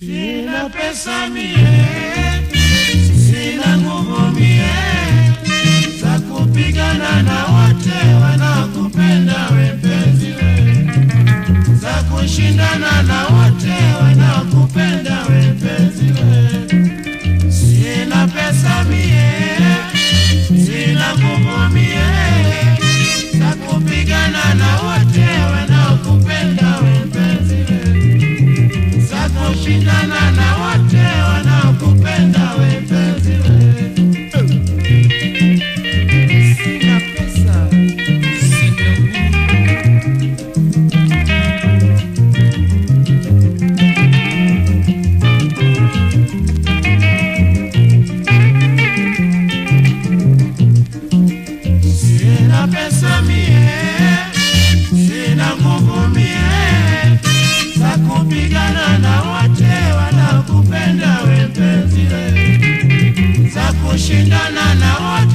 Sina pesa mie, sina nguvu mie za kupigana na kushindana na watu.